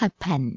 Happen.